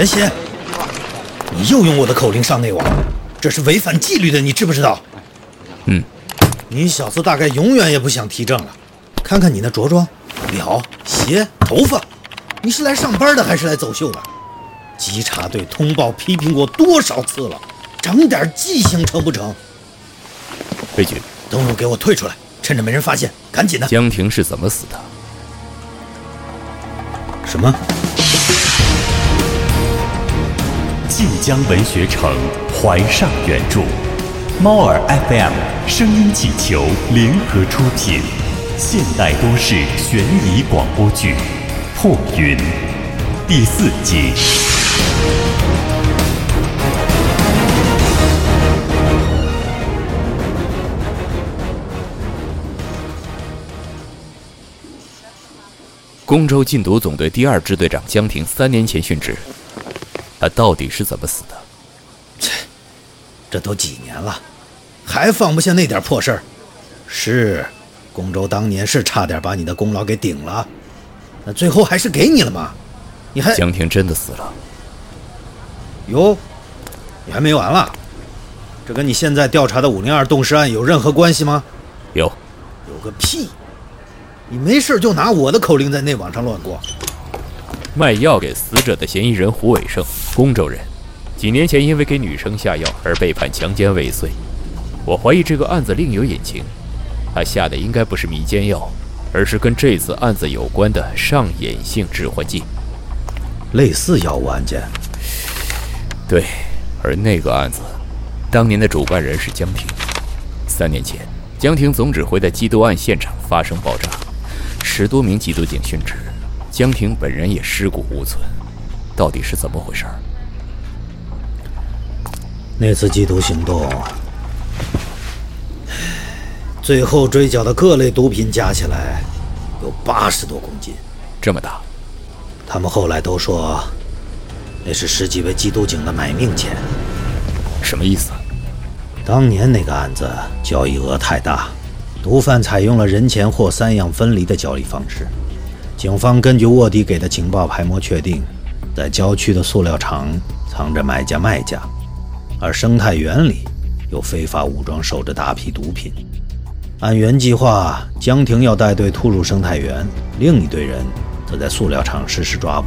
别写！你又用我的口令上内网，这是违反纪律的，你知不知道？嗯。你小子大概永远也不想提正了。看看你那着装、表、鞋、头发，你是来上班的还是来走秀的？稽查队通报批评过多少次了？长点记性成不成？裴局，东路给我退出来，趁着没人发现，赶紧的。江婷是怎么死的？什么？晋江文学城怀上原著，猫耳 FM 声音气球联合出品，现代都市悬疑广播剧《破云》第四集。公州禁毒总队第二支队长江婷三年前殉职，他到底是怎么死的？切，这都几年了，还放不下那点破事儿？是，公州当年是差点把你的功劳给顶了，那最后还是给你了嘛？你还江婷真的死了？哟，你还没完了？这跟你现在调查的五零二冻尸案有任何关系吗？有，有个屁！你没事就拿我的口令在内网上乱过。卖药给死者的嫌疑人胡伟胜，公州人，几年前因为给女生下药而被判强奸未遂。我怀疑这个案子另有隐情，他下的应该不是迷奸药，而是跟这次案子有关的上瘾性致幻剂，类似药物案件。对，而那个案子，当年的主办人是江婷。三年前，江婷总指挥的缉毒案现场发生爆炸。十多名缉毒警殉职，江婷本人也尸骨无存，到底是怎么回事？那次缉毒行动，最后追缴的各类毒品加起来有八十多公斤，这么大。他们后来都说，那是十几位缉毒警的买命钱。什么意思？当年那个案子交易额太大。毒贩采用了人钱货三样分离的交易方式。警方根据卧底给的情报排摸，确定在郊区的塑料厂藏着买家卖家，而生态园里有非法武装守着大批毒品。按原计划，江婷要带队突入生态园，另一队人则在塑料厂实施抓捕。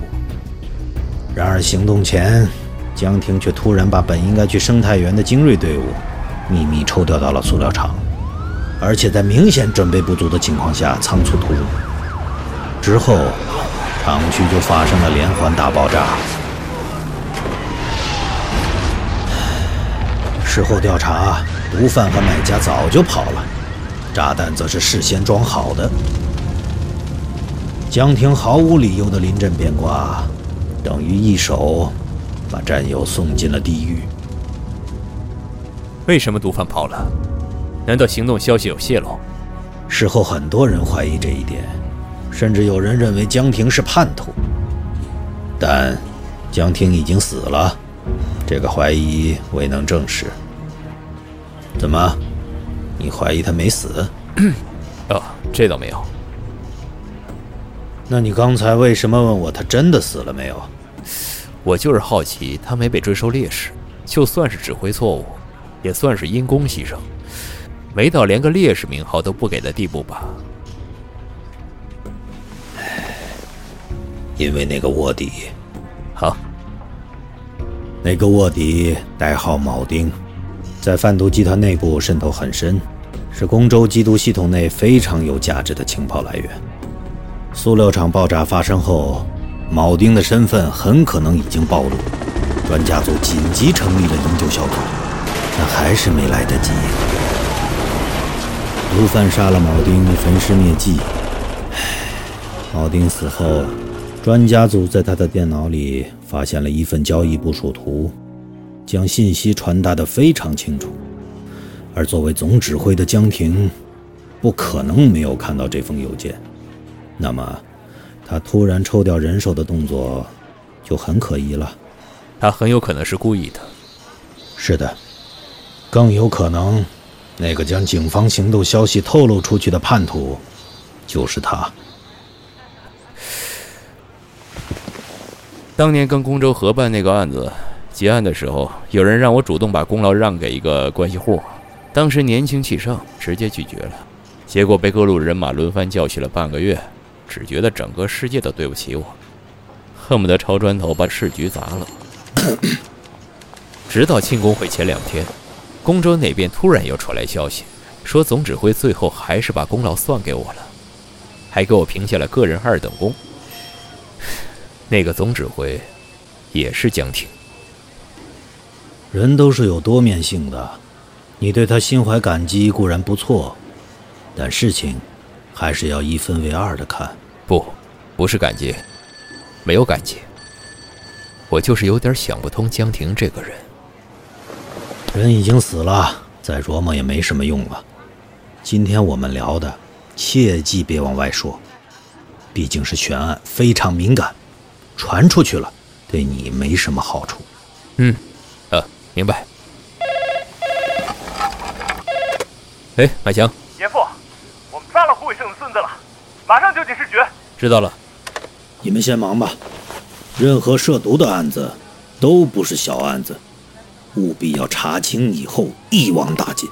然而行动前，江婷却突然把本应该去生态园的精锐队伍秘密抽调到了塑料厂。而且在明显准备不足的情况下仓促突入，之后厂区就发生了连环大爆炸。事后调查，毒贩和买家早就跑了，炸弹则是事先装好的。江婷毫无理由的临阵变卦，等于一手把战友送进了地狱。为什么毒贩跑了？难道行动消息有泄露？事后很多人怀疑这一点，甚至有人认为江婷是叛徒。但江婷已经死了，这个怀疑未能证实。怎么，你怀疑他没死？哦，这倒没有。那你刚才为什么问我他真的死了没有？我就是好奇，他没被追收烈士，就算是指挥错误，也算是因公牺牲。没到连个烈士名号都不给的地步吧？因为那个卧底，好，那个卧底代号铆钉，在贩毒集团内部渗透很深，是公州缉毒系统内非常有价值的情报来源。塑料厂爆炸发生后，铆钉的身份很可能已经暴露，专家组紧急成立了营救小组，但还是没来得及。毒贩杀了铆钉，焚尸灭迹。铆钉死后，专家组在他的电脑里发现了一份交易部署图，将信息传达得非常清楚。而作为总指挥的江婷，不可能没有看到这封邮件。那么，他突然抽调人手的动作，就很可疑了。他很有可能是故意的。是的，更有可能。那个将警方行动消息透露出去的叛徒，就是他。当年跟公州合办那个案子，结案的时候，有人让我主动把功劳让给一个关系户，当时年轻气盛，直接拒绝了，结果被各路人马轮番教训了半个月，只觉得整个世界都对不起我，恨不得抄砖头把市局砸了。直到庆功会前两天，公州那边突然又传来消息，说总指挥最后还是把功劳算给我了，还给我评下了个人二等功。那个总指挥，也是江婷。人都是有多面性的，你对他心怀感激固然不错，但事情还是要一分为二的看。不，不是感激，没有感激，我就是有点想不通江婷这个人。人已经死了，再琢磨也没什么用了。今天我们聊的，切记别往外说，毕竟是悬案，非常敏感。传出去了，对你没什么好处。嗯，呃，明白。哎，马强，严父，我们抓了胡伟胜的孙子了，马上就进市局。知道了。你们先忙吧。任何涉毒的案子都不是小案子，务必要查清以后一网打尽。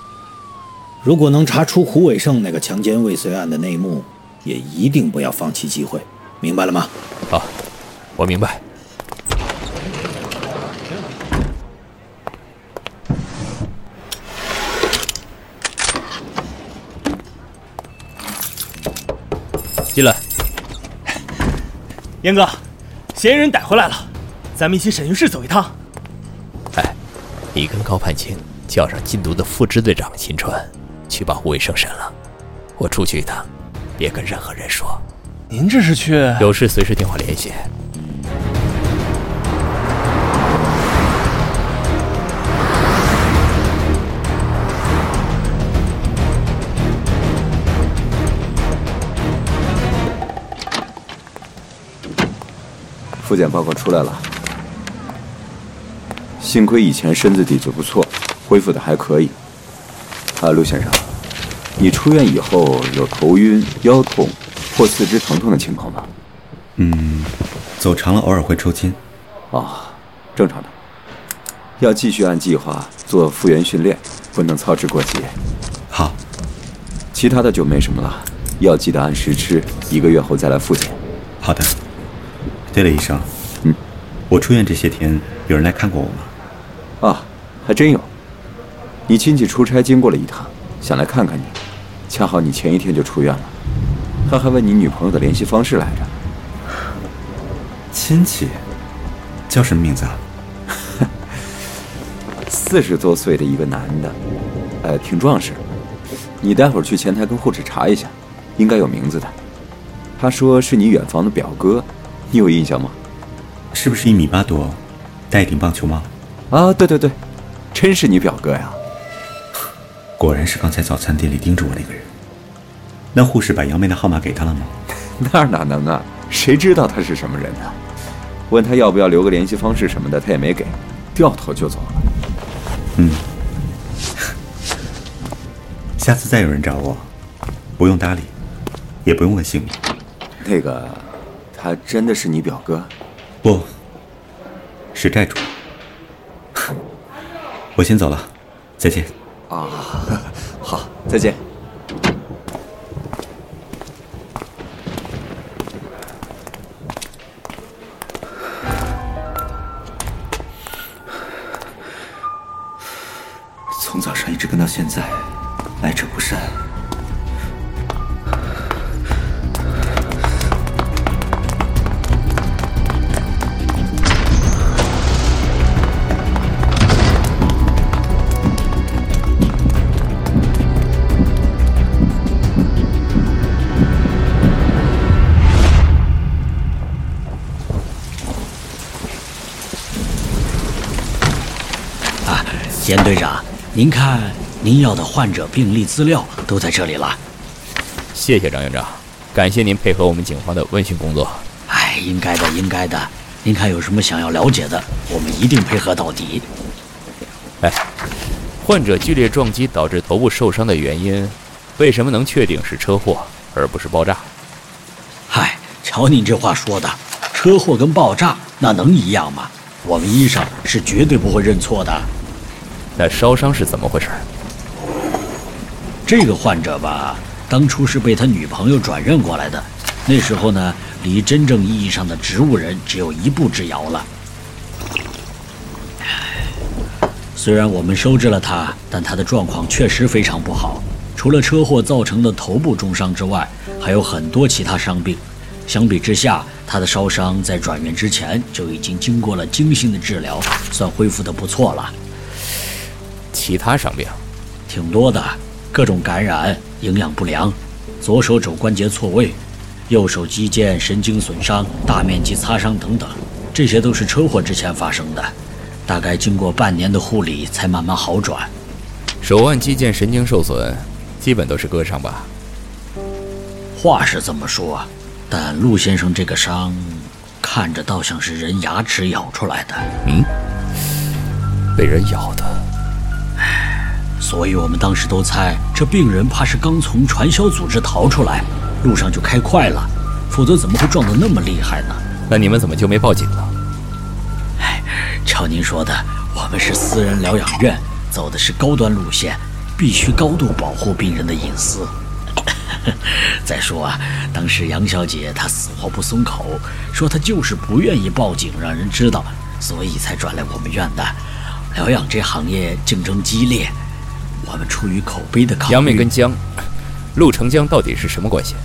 如果能查出胡伟胜那个强奸未遂案的内幕，也一定不要放弃机会。明白了吗？好。我明白。进来，严哥，嫌疑人逮回来了，咱们一起审讯室走一趟。哎，你跟高盼清叫上禁毒的副支队长秦川，去把胡伟生审了。我出去一趟，别跟任何人说。您这是去？有事随时电话联系。复检报告出来了，幸亏以前身子底子不错，恢复的还可以。啊，陆先生，你出院以后有头晕、腰痛或四肢疼痛的情况吗？嗯，走长了偶尔会抽筋。哦，正常的。要继续按计划做复原训练，不能操之过急。好，其他的就没什么了，药记得按时吃，一个月后再来复检。好的。对了，医生，嗯，我出院这些天，有人来看过我吗？啊，还真有。你亲戚出差经过了一趟，想来看看你，恰好你前一天就出院了。他还问你女朋友的联系方式来着。亲戚，叫什么名字啊？四十多岁的一个男的，呃，挺壮实。你待会儿去前台跟护士查一下，应该有名字的。他说是你远房的表哥。你有印象吗？是不是一米八多，戴一顶棒球帽？啊，对对对，真是你表哥呀！果然是刚才早餐店里盯着我那个人。那护士把杨梅的号码给他了吗？那哪能啊？谁知道他是什么人呢？问他要不要留个联系方式什么的，他也没给，掉头就走了。嗯，下次再有人找我，不用搭理，也不用问姓名。那个。他真的是你表哥？不，是债主。我先走了，再见。啊，严队长，您看，您要的患者病历资料都在这里了。谢谢张院长，感谢您配合我们警方的问询工作。哎，应该的，应该的。您看有什么想要了解的，我们一定配合到底。哎，患者剧烈撞击导致头部受伤的原因，为什么能确定是车祸而不是爆炸？嗨，瞧您这话说的，车祸跟爆炸那能一样吗？我们医生是绝对不会认错的。那烧伤是怎么回事？这个患者吧，当初是被他女朋友转认过来的。那时候呢，离真正意义上的植物人只有一步之遥了。虽然我们收治了他，但他的状况确实非常不好。除了车祸造成的头部重伤之外，还有很多其他伤病。相比之下，他的烧伤在转院之前就已经经过了精心的治疗，算恢复的不错了。其他伤病，挺多的，各种感染、营养不良、左手肘关节错位、右手肌腱神经损伤、大面积擦伤等等，这些都是车祸之前发生的。大概经过半年的护理，才慢慢好转。手腕肌腱神经受损，基本都是割伤吧？话是这么说，但陆先生这个伤，看着倒像是人牙齿咬出来的。嗯，被人咬的。所以我们当时都猜，这病人怕是刚从传销组织逃出来，路上就开快了，否则怎么会撞得那么厉害呢？那你们怎么就没报警呢？哎，照您说的，我们是私人疗养院，走的是高端路线，必须高度保护病人的隐私。再说啊，当时杨小姐她死活不松口，说她就是不愿意报警让人知道，所以才转来我们院的。疗养这行业竞争激烈，我们出于口碑的考虑，杨梅跟江，陆成江到底是什么关系？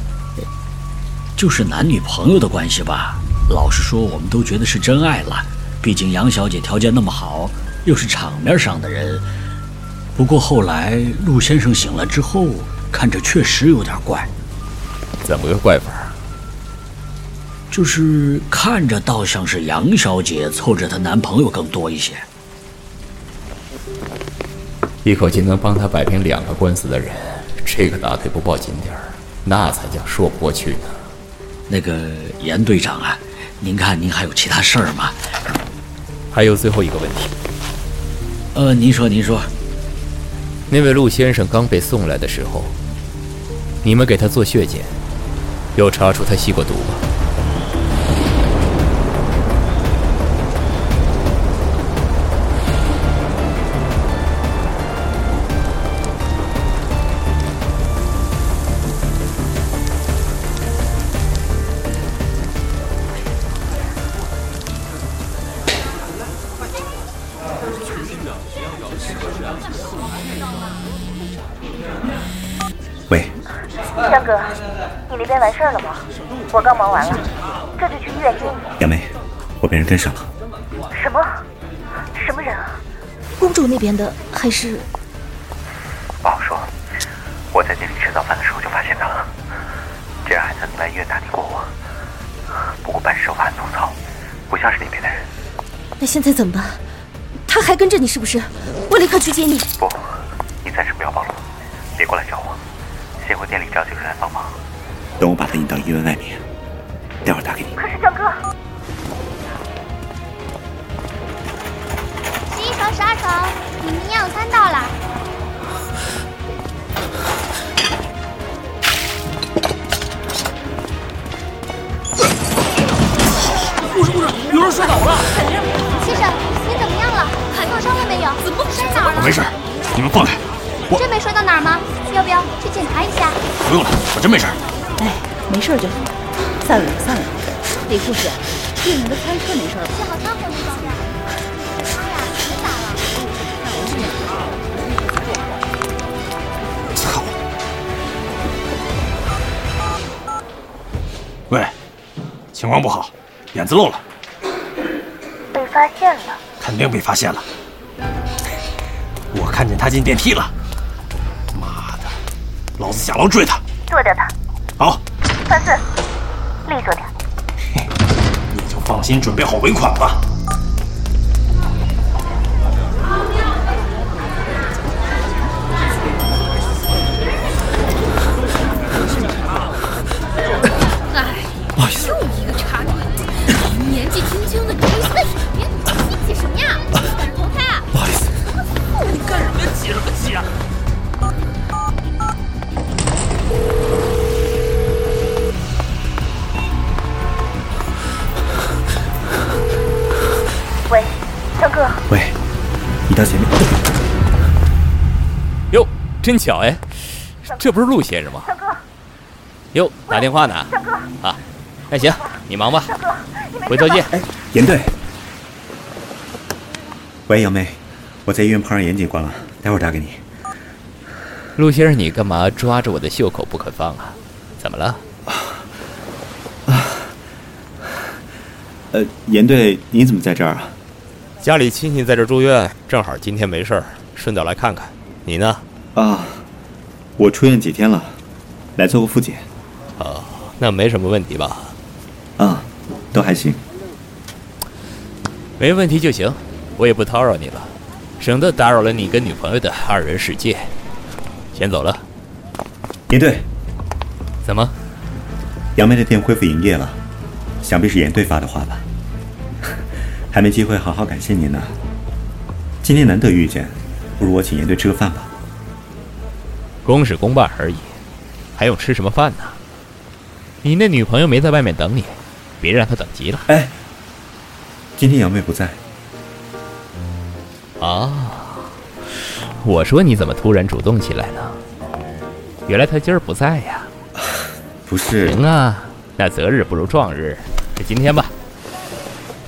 就是男女朋友的关系吧。老实说，我们都觉得是真爱了。毕竟杨小姐条件那么好，又是场面上的人。不过后来陆先生醒了之后，看着确实有点怪。怎么个怪法？就是看着倒像是杨小姐凑着她男朋友更多一些。一口气能帮他摆平两个官司的人，这个大腿不抱紧点儿，那才叫说不过去呢。那个严队长啊，您看您还有其他事儿吗？还有最后一个问题。呃，您说您说。那位陆先生刚被送来的时候，你们给他做血检，有查出他吸过毒吗？边完事儿了吗？我刚忙完了，这就去医院接你。杨梅，我被人跟上了。什么？什么人啊？公主那边的还是？不好说。我在店里吃早饭的时候就发现他了。这人还曾经来医院打听过我，不过办事手法很粗糙，不像是那边的人。那现在怎么办？他还跟着你是不是？我立刻去接你。不，你暂时不要暴露，别过来找我，先回店里找几个人来帮忙。等我把他引到医院外面，待会儿打给你。可是江哥，十一床、十二床，你们营养餐到了。护士，护士，有人摔倒了。先生，您怎么样了？受伤了没有？怎么摔哪儿了？我没事，你们放开。我真没摔到哪儿吗？要不要去检查一下？不用了，我真没事。哎，没事就好。散了散了。李护士，病人的餐车没事吧？幸好他活动状态。他呀，腿咋了？操！喂，情况不好，眼子漏了。被发现了。肯定被发现了。我看见他进电梯了。妈的，老子下楼追他。剁掉他。好。范四，利索点。你就放心准备好尾款吧。真巧哎，这不是陆先生吗？强哥，哟，打电话呢。强哥，啊，那行，你忙吧。强哥，你没回头见。哎，严队。喂，杨梅，我在医院碰上严警官了，待会儿打给你。陆先生，你干嘛抓着我的袖口不肯放啊？怎么了？啊呃，严队，你怎么在这儿啊？家里亲戚在这住院，正好今天没事儿，顺道来看看。你呢？啊，我出院几天了，来做个复检。哦，那没什么问题吧？啊，都还行。没问题就行，我也不叨扰你了，省得打扰了你跟女朋友的二人世界。先走了。严队，怎么？杨梅的店恢复营业了，想必是严队发的话吧？还没机会好好感谢您呢。今天难得遇见，不如我请严队吃个饭吧。公事公办而已，还用吃什么饭呢？你那女朋友没在外面等你，别让她等急了。哎，今天杨妹不在。啊，我说你怎么突然主动起来了？原来她今儿不在呀。不是。行啊，那择日不如撞日，是今天吧？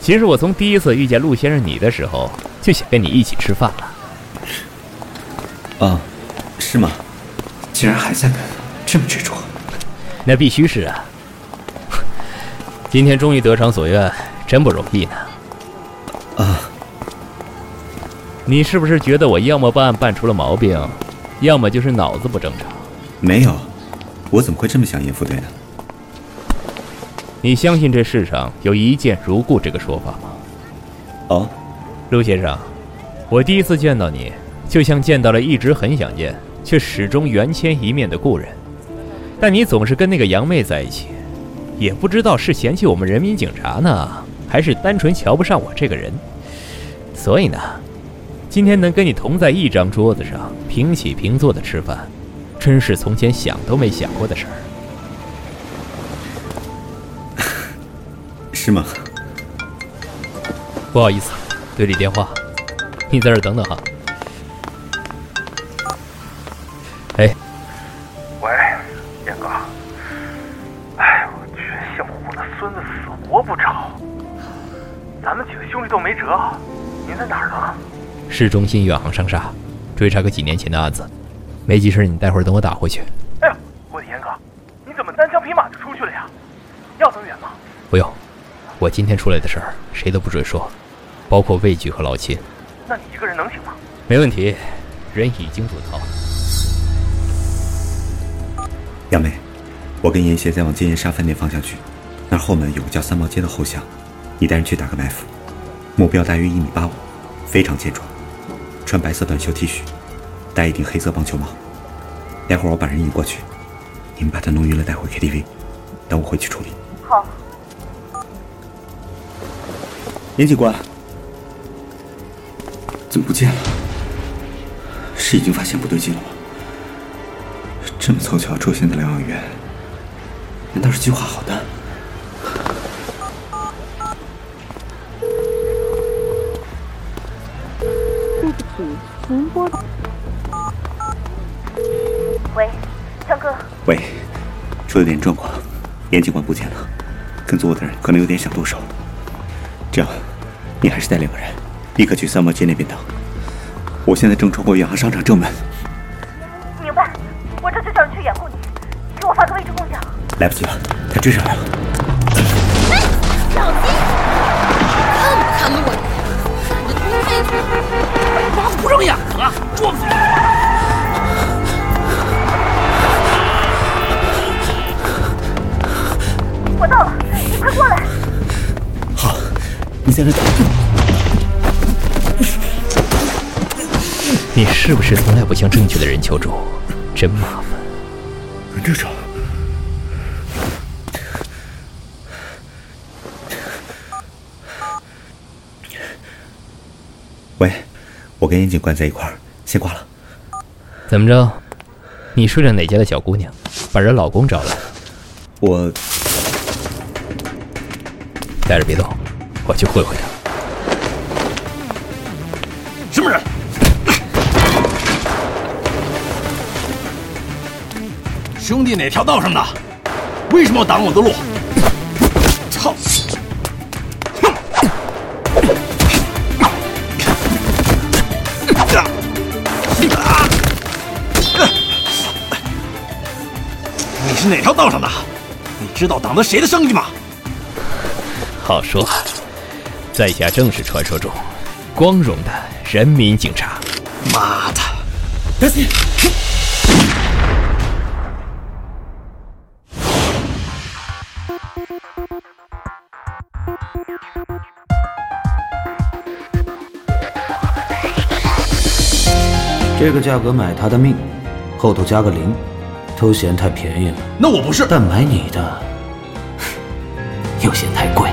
其实我从第一次遇见陆先生你的时候，就想跟你一起吃饭了。啊，是吗？竟然还在跟，这么执着。那必须是啊！今天终于得偿所愿，真不容易呢。啊！你是不是觉得我要么办案办出了毛病，要么就是脑子不正常？没有，我怎么会这么想严副队呢？你相信这世上有一见如故这个说法吗？哦，陆先生，我第一次见到你，就像见到了一直很想见却始终缘牵一面的故人。但你总是跟那个杨妹在一起，也不知道是嫌弃我们人民警察呢，还是单纯瞧不上我这个人。所以呢，今天能跟你同在一张桌子上，平起平坐的吃饭，真是从前想都没想过的事儿。是吗？不好意思，队里电话，你在这等等哈。哎，都没辙。您在哪儿呢？市中心远航商厦，追查个几年前的案子，没急事，你待会儿等我打回去。哎呀，我的严哥，你怎么单枪匹马就出去了呀？要走远吗？不用。我今天出来的事儿，谁都不准说，包括魏局和老秦。那你一个人能行吗？没问题，人已经躲逃。杨梅，我跟严邪再往金银沙饭店方向去，那儿后门有个叫三毛街的后巷，你带人去打个埋伏。目标大约一米八五，非常健壮，穿白色短袖 T 恤，戴一顶黑色棒球帽。待会儿我把人引过去，你们把他弄晕了带回 KTV，等我回去处理。好。严警官，怎么不见了？是已经发现不对劲了吗？这么凑巧出现在疗养院，难道是计划好的？您拨。喂，强哥。喂，出了点状况，严警官不见了，跟踪我的人可能有点想动手。这样，你还是带两个人，立刻去三毛街那边等。我现在正穿过远航商场正门。明白，我这就叫人去掩护你。给我发个位置共享。来不及了，他追上来了。在这等。你是不是从来不向正确的人求助？真麻烦。队长，喂，我跟严警官在一块儿，先挂了。怎么着？你睡了哪家的小姑娘？把人老公找来。我待着别动，我去会会他。什么人？兄弟哪条道上的？为什么要挡我的路？操！哼啊你是哪条道上的？你知道挡的谁的生意吗？好说。在下正是传说中光荣的人民警察。妈的！这个价格买他的命，后头加个零，都嫌太便宜了。那我不是。但买你的，又嫌太贵。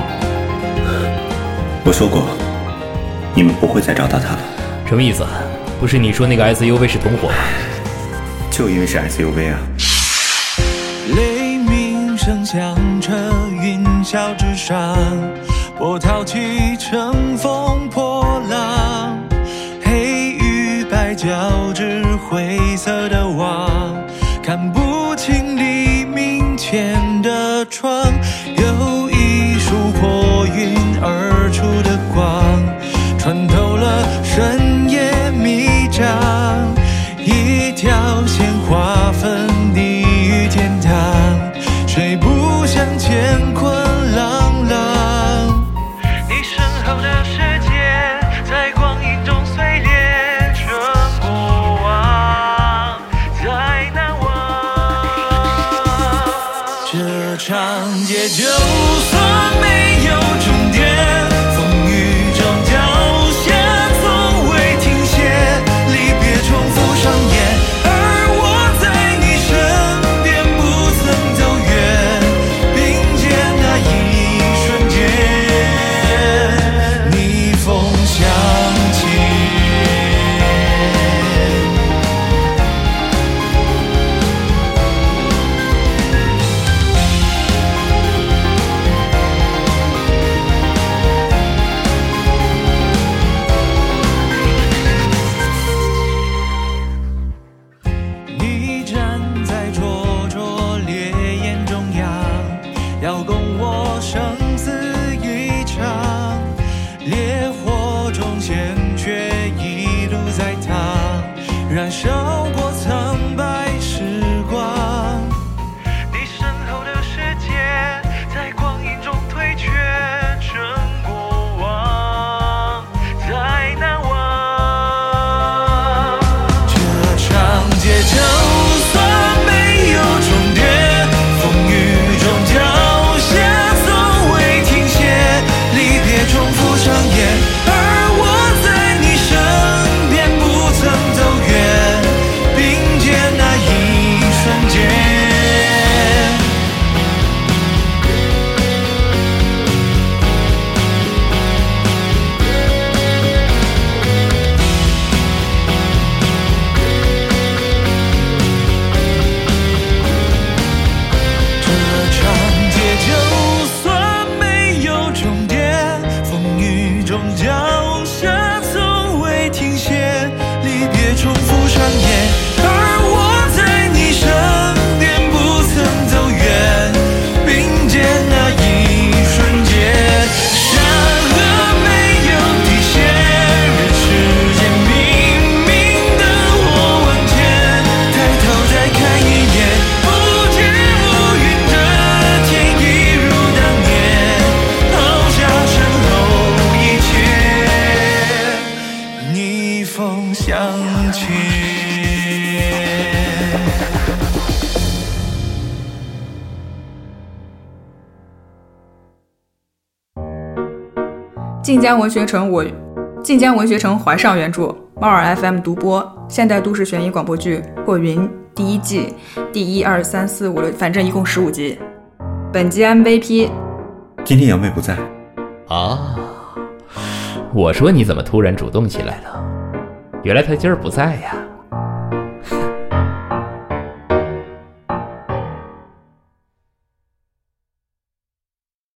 我说过，你们不会再找到他了。什么意思？不是你说那个 SUV 是同伙吗？就因为是 SUV 啊。雷鸣声响彻云霄之上，波涛起，乘风破浪，黑与白交织，灰色的网，看不清黎明前的窗，有一束破云而就晋江文学城我，晋江文学城怀上原著，猫耳 FM 独播，现代都市悬疑广播剧《破云》第一季第一二三四五六，反正一共十五集。本集 MVP 今天杨妹不在，啊，我说你怎么突然主动起来了？原来他今儿不在呀。